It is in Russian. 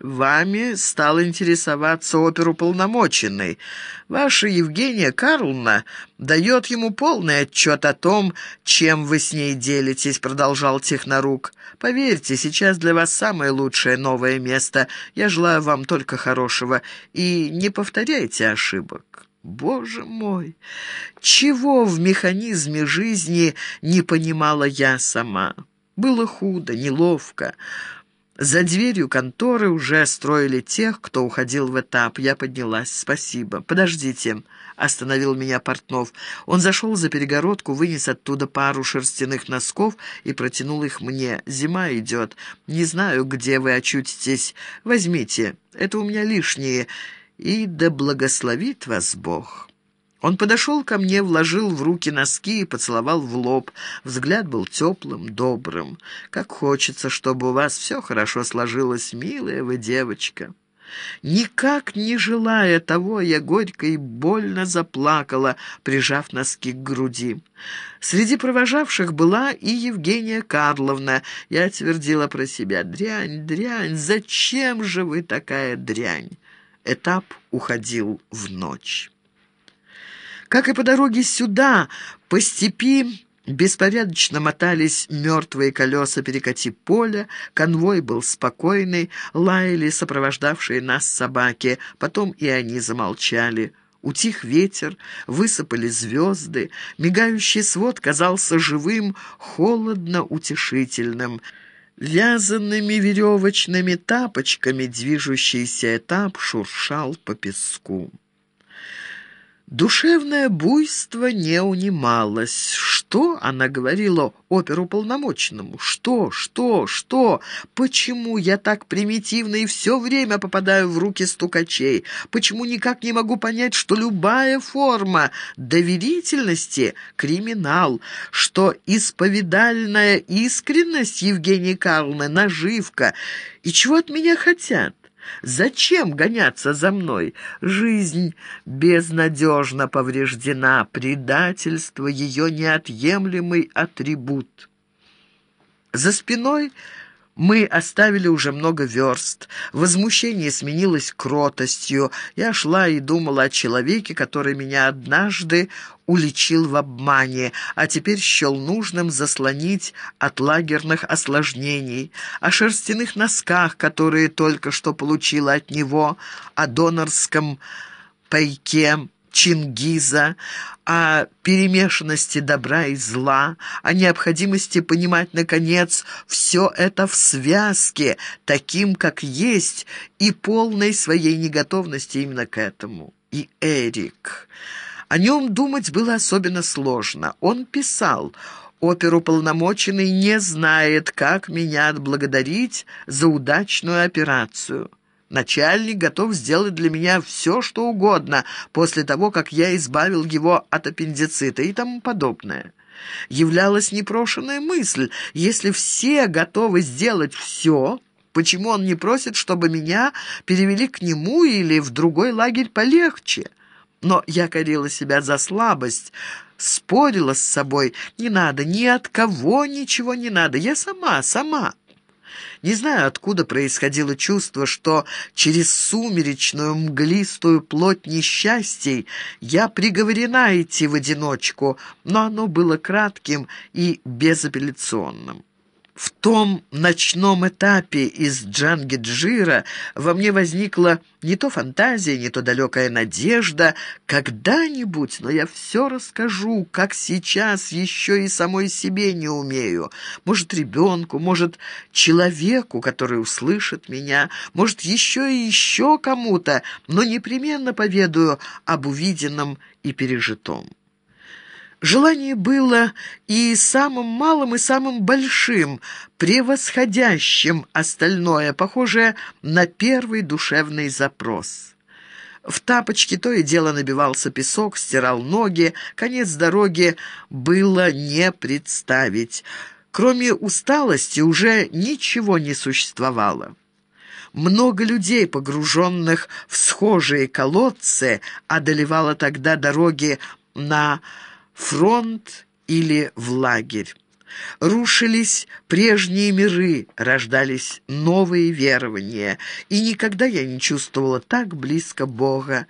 Вами стал интересоваться оперуполномоченный. Ваша Евгения Карловна дает ему полный отчет о том, чем вы с ней делитесь», — продолжал Технорук. «Поверьте, сейчас для вас самое лучшее новое место. Я желаю вам только хорошего. И не повторяйте ошибок». Боже мой! Чего в механизме жизни не понимала я сама? Было худо, неловко. За дверью конторы уже строили тех, кто уходил в этап. Я поднялась. «Спасибо. Подождите», — остановил меня Портнов. Он зашел за перегородку, вынес оттуда пару шерстяных носков и протянул их мне. «Зима идет. Не знаю, где вы очутитесь. Возьмите. Это у меня лишние. И да благословит вас Бог». Он подошел ко мне, вложил в руки носки и поцеловал в лоб. Взгляд был теплым, добрым. «Как хочется, чтобы у вас все хорошо сложилось, милая вы девочка». Никак не желая того, я горько и больно заплакала, прижав носки к груди. Среди провожавших была и Евгения Карловна. Я твердила про себя «Дрянь, дрянь, зачем же вы такая дрянь?» Этап уходил в ночь. Как и по дороге сюда, по степи беспорядочно мотались мертвые колеса перекати поля, конвой был спокойный, лаяли сопровождавшие нас собаки, потом и они замолчали. Утих ветер, высыпали звезды, мигающий свод казался живым, холодно-утешительным. Вязанными веревочными тапочками движущийся этап шуршал по песку. Душевное буйство не унималось. Что она говорила оперуполномоченному? Что, что, что? Почему я так примитивно и все время попадаю в руки стукачей? Почему никак не могу понять, что любая форма доверительности — криминал, что исповедальная искренность Евгении Карловны — наживка? И чего от меня хотят? Зачем гоняться за мной? Жизнь безнадежно повреждена, предательство — ее неотъемлемый атрибут. За спиной мы оставили уже много верст. Возмущение сменилось кротостью. Я шла и думала о человеке, который меня однажды уличил в обмане, а теперь счел нужным заслонить от лагерных осложнений, о шерстяных носках, которые только что получила от него, о донорском пайке, Чингиза, о перемешанности добра и зла, о необходимости понимать, наконец, все это в связке, таким, как есть, и полной своей неготовности именно к этому. И Эрик... О нем думать было особенно сложно. Он писал «Оперуполномоченный не знает, как меня отблагодарить за удачную операцию». Начальник готов сделать для меня все, что угодно, после того, как я избавил его от аппендицита и тому подобное. Являлась непрошенная мысль, если все готовы сделать все, почему он не просит, чтобы меня перевели к нему или в другой лагерь полегче? Но я корила себя за слабость, спорила с собой, не надо, ни от кого ничего не надо, я сама, сама. Не знаю, откуда происходило чувство, что через сумеречную мглистую плоть несчастий я приговорена идти в одиночку, но оно было кратким и безапелляционным. В том ночном этапе из Джангиджира во мне возникла не то фантазия, не то далекая надежда. Когда-нибудь, но я все расскажу, как сейчас еще и самой себе не умею. Может, ребенку, может, человеку, который услышит меня, может, еще и еще кому-то, но непременно поведаю об увиденном и пережитом. Желание было и самым малым, и самым большим, превосходящим остальное, похожее на первый душевный запрос. В тапочке то и дело набивался песок, стирал ноги, конец дороги было не представить. Кроме усталости уже ничего не существовало. Много людей, погруженных в схожие колодцы, одолевало тогда дороги на фронт или в лагерь. Рушились прежние миры, рождались новые верования, и никогда я не чувствовала так близко Бога,